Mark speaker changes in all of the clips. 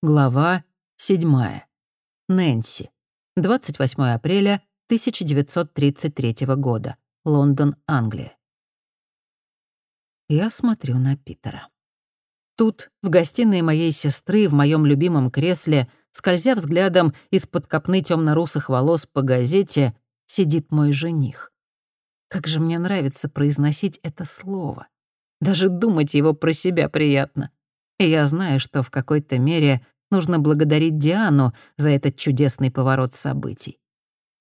Speaker 1: Глава 7. Нэнси. 28 апреля 1933 года. Лондон, Англия. Я смотрю на Питера. Тут, в гостиной моей сестры, в моем любимом кресле, скользя взглядом из-под копны темно-русых волос по газете, сидит мой жених. Как же мне нравится произносить это слово. Даже думать его про себя приятно. И я знаю, что в какой-то мере нужно благодарить Диану за этот чудесный поворот событий.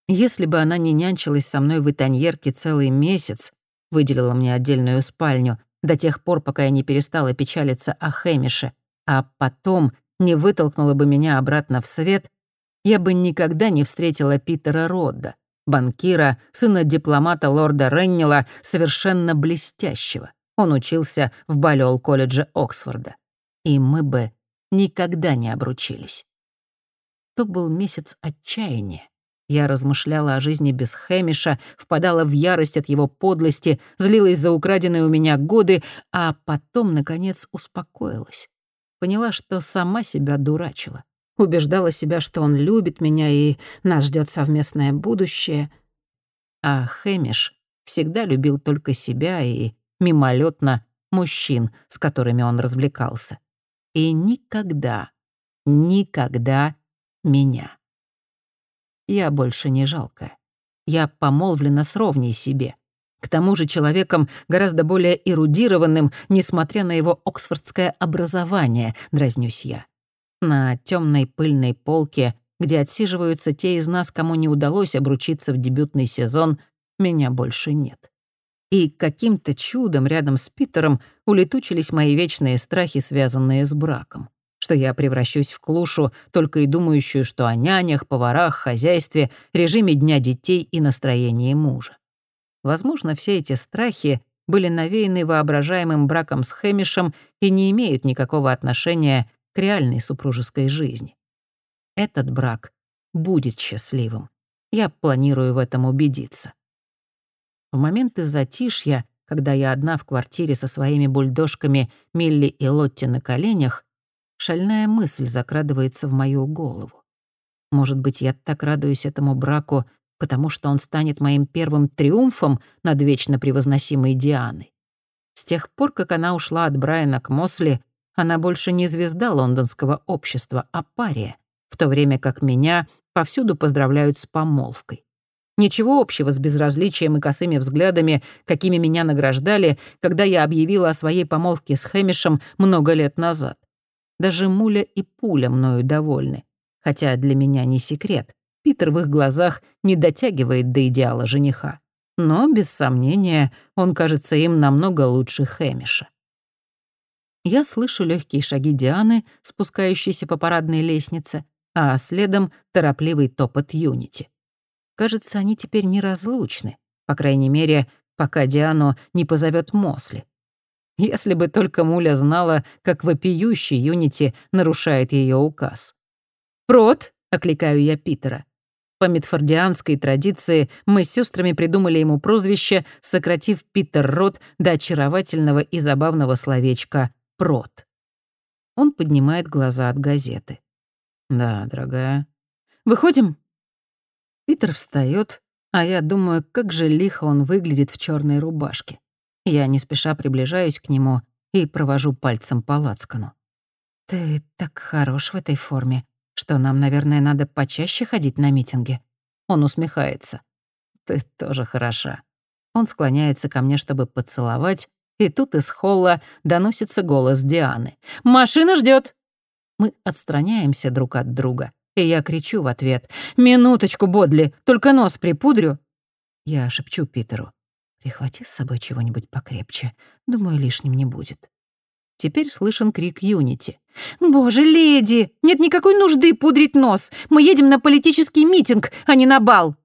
Speaker 1: Если бы она не нянчилась со мной в Итаньерке целый месяц, выделила мне отдельную спальню, до тех пор, пока я не перестала печалиться о Хэмише, а потом не вытолкнула бы меня обратно в свет, я бы никогда не встретила Питера Родда, банкира, сына дипломата лорда Реннила, совершенно блестящего. Он учился в Балliol-колледже Оксфорда. И мы бы никогда не обручились. То был месяц отчаяния. Я размышляла о жизни без Хэмиша, впадала в ярость от его подлости, злилась за украденные у меня годы, а потом, наконец, успокоилась. Поняла, что сама себя дурачила. Убеждала себя, что он любит меня и нас ждет совместное будущее. А Хэмиш всегда любил только себя и мимолетно мужчин, с которыми он развлекался и никогда, никогда меня. Я больше не жалкая. Я помолвлена с ровней себе. К тому же человеком гораздо более эрудированным, несмотря на его оксфордское образование, дразнюсь я. На темной пыльной полке, где отсиживаются те из нас, кому не удалось обручиться в дебютный сезон, меня больше нет. И каким-то чудом рядом с Питером улетучились мои вечные страхи, связанные с браком. Что я превращусь в клушу, только и думающую, что о нянях, поварах, хозяйстве, режиме дня детей и настроении мужа. Возможно, все эти страхи были навеяны воображаемым браком с Хэмишем и не имеют никакого отношения к реальной супружеской жизни. Этот брак будет счастливым. Я планирую в этом убедиться. В моменты затишья, когда я одна в квартире со своими бульдожками Милли и Лотти на коленях, шальная мысль закрадывается в мою голову. Может быть, я так радуюсь этому браку, потому что он станет моим первым триумфом над вечно превозносимой Дианой. С тех пор, как она ушла от Брайана к Мосли, она больше не звезда лондонского общества, а пария, в то время как меня повсюду поздравляют с помолвкой. Ничего общего с безразличием и косыми взглядами, какими меня награждали, когда я объявила о своей помолвке с Хэмишем много лет назад. Даже Муля и Пуля мною довольны. Хотя для меня не секрет. Питер в их глазах не дотягивает до идеала жениха. Но, без сомнения, он кажется им намного лучше Хэмиша. Я слышу легкие шаги Дианы, спускающиеся по парадной лестнице, а следом торопливый топот Юнити. Кажется, они теперь неразлучны. По крайней мере, пока Диану не позовет Мосли. Если бы только Муля знала, как вопиющий Юнити нарушает ее указ. «Прот!» — окликаю я Питера. По медфордианской традиции мы с сестрами придумали ему прозвище, сократив Питер Рот до очаровательного и забавного словечка «прот». Он поднимает глаза от газеты. «Да, дорогая». «Выходим?» Питер встает, а я думаю, как же лихо он выглядит в черной рубашке. Я не спеша приближаюсь к нему и провожу пальцем по лацкану. «Ты так хорош в этой форме, что нам, наверное, надо почаще ходить на митинги». Он усмехается. «Ты тоже хороша». Он склоняется ко мне, чтобы поцеловать, и тут из холла доносится голос Дианы. «Машина ждет. Мы отстраняемся друг от друга. И я кричу в ответ. «Минуточку, Бодли, только нос припудрю». Я шепчу Питеру. «Прихвати с собой чего-нибудь покрепче. Думаю, лишним не будет». Теперь слышен крик Юнити. «Боже, леди! Нет никакой нужды пудрить нос! Мы едем на политический митинг, а не на бал!»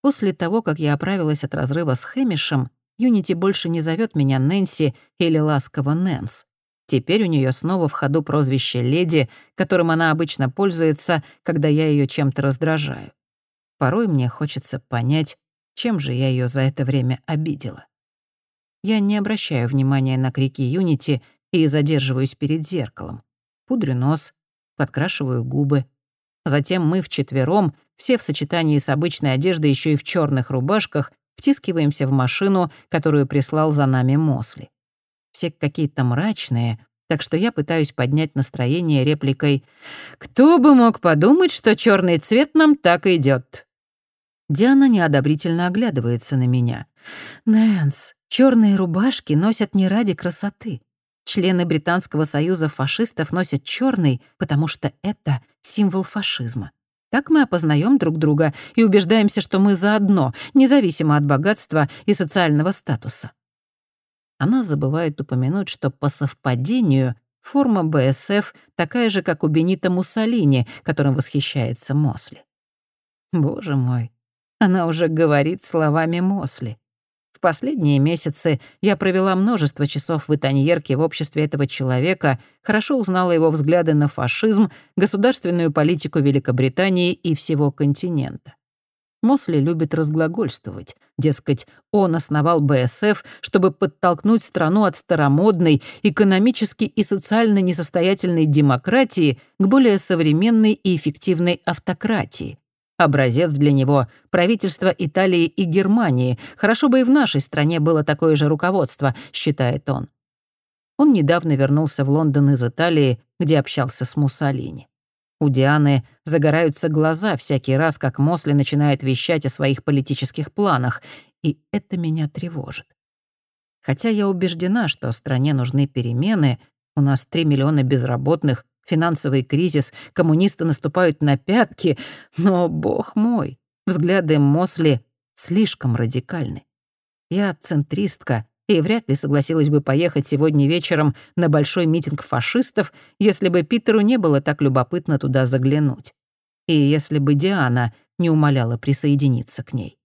Speaker 1: После того, как я оправилась от разрыва с Хэмишем, Юнити больше не зовет меня Нэнси или ласково Нэнс. Теперь у нее снова в ходу прозвище «Леди», которым она обычно пользуется, когда я ее чем-то раздражаю. Порой мне хочется понять, чем же я ее за это время обидела. Я не обращаю внимания на крики Юнити и задерживаюсь перед зеркалом. Пудрю нос, подкрашиваю губы. Затем мы вчетвером, все в сочетании с обычной одеждой еще и в черных рубашках, втискиваемся в машину, которую прислал за нами Мосли. Все какие-то мрачные, так что я пытаюсь поднять настроение репликой «Кто бы мог подумать, что черный цвет нам так идет. Диана неодобрительно оглядывается на меня. «Нэнс, черные рубашки носят не ради красоты. Члены Британского союза фашистов носят черный, потому что это символ фашизма. Так мы опознаем друг друга и убеждаемся, что мы заодно, независимо от богатства и социального статуса. Она забывает упомянуть, что по совпадению форма БСФ такая же, как у Бенита Муссолини, которым восхищается Мосли. Боже мой, она уже говорит словами Мосли. В последние месяцы я провела множество часов в Итаньерке в обществе этого человека, хорошо узнала его взгляды на фашизм, государственную политику Великобритании и всего континента. Мосли любит разглагольствовать. Дескать, он основал БСФ, чтобы подтолкнуть страну от старомодной, экономически и социально несостоятельной демократии к более современной и эффективной автократии. Образец для него — правительство Италии и Германии. Хорошо бы и в нашей стране было такое же руководство, считает он. Он недавно вернулся в Лондон из Италии, где общался с Муссолини. У Дианы загораются глаза всякий раз, как Мосли начинает вещать о своих политических планах, и это меня тревожит. Хотя я убеждена, что стране нужны перемены, у нас 3 миллиона безработных, финансовый кризис, коммунисты наступают на пятки, но, бог мой, взгляды Мосли слишком радикальны. Я центристка и вряд ли согласилась бы поехать сегодня вечером на большой митинг фашистов, если бы Питеру не было так любопытно туда заглянуть. И если бы Диана не умоляла присоединиться к ней.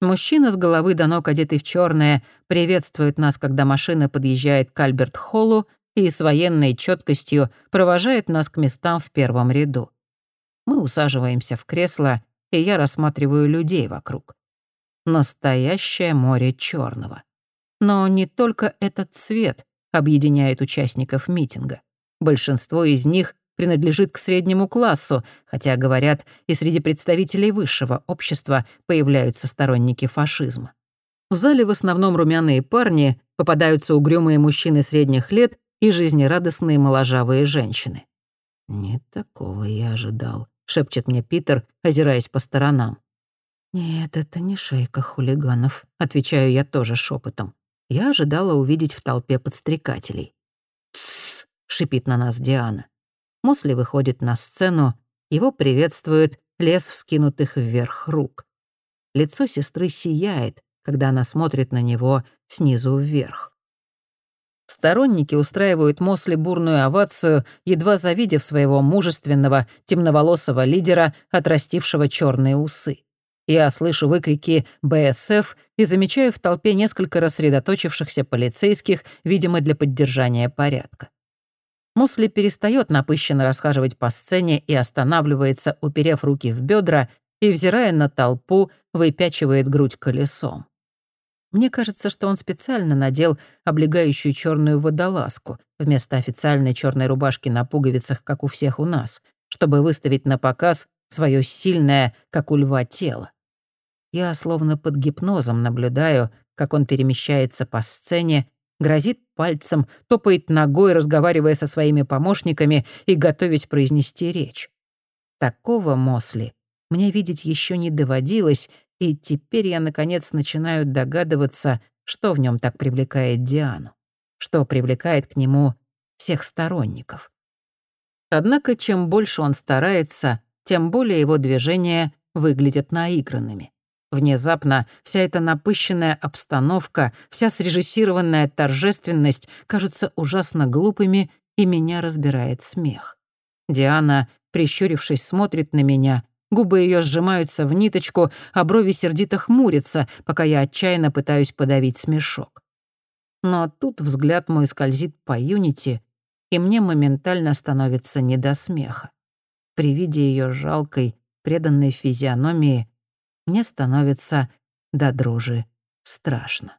Speaker 1: Мужчина с головы до ног, одетый в черное, приветствует нас, когда машина подъезжает к Альберт-Холлу и с военной четкостью провожает нас к местам в первом ряду. Мы усаживаемся в кресло, и я рассматриваю людей вокруг. Настоящее море черного. Но не только этот цвет объединяет участников митинга. Большинство из них принадлежит к среднему классу, хотя, говорят, и среди представителей высшего общества появляются сторонники фашизма. В зале в основном румяные парни, попадаются угрюмые мужчины средних лет и жизнерадостные моложавые женщины. «Не такого я ожидал», — шепчет мне Питер, озираясь по сторонам. «Нет, это не шейка хулиганов», — отвечаю я тоже шепотом. Я ожидала увидеть в толпе подстрекателей. «Тссс», — шипит на нас Диана. Мосли выходит на сцену, его приветствует лес вскинутых вверх рук. Лицо сестры сияет, когда она смотрит на него снизу вверх. Сторонники устраивают Мосли бурную овацию, едва завидев своего мужественного, темноволосого лидера, отрастившего черные усы. Я слышу выкрики «БСФ» и замечаю в толпе несколько рассредоточившихся полицейских, видимо, для поддержания порядка. Мосли перестает напыщенно расхаживать по сцене и останавливается, уперев руки в бедра и, взирая на толпу, выпячивает грудь колесом. Мне кажется, что он специально надел облегающую черную водолазку вместо официальной черной рубашки на пуговицах, как у всех у нас, чтобы выставить на показ свое сильное, как у льва, тело. Я словно под гипнозом наблюдаю, как он перемещается по сцене, грозит пальцем, топает ногой, разговаривая со своими помощниками и готовясь произнести речь. Такого Мосли мне видеть еще не доводилось, и теперь я, наконец, начинаю догадываться, что в нем так привлекает Диану, что привлекает к нему всех сторонников. Однако, чем больше он старается, тем более его движения выглядят наигранными. Внезапно вся эта напыщенная обстановка, вся срежиссированная торжественность кажутся ужасно глупыми, и меня разбирает смех. Диана, прищурившись, смотрит на меня, Губы ее сжимаются в ниточку, а брови сердито хмурятся, пока я отчаянно пытаюсь подавить смешок. Но тут взгляд мой скользит по Юнити, и мне моментально становится не до смеха. При виде ее жалкой, преданной физиономии мне становится до дрожи страшно.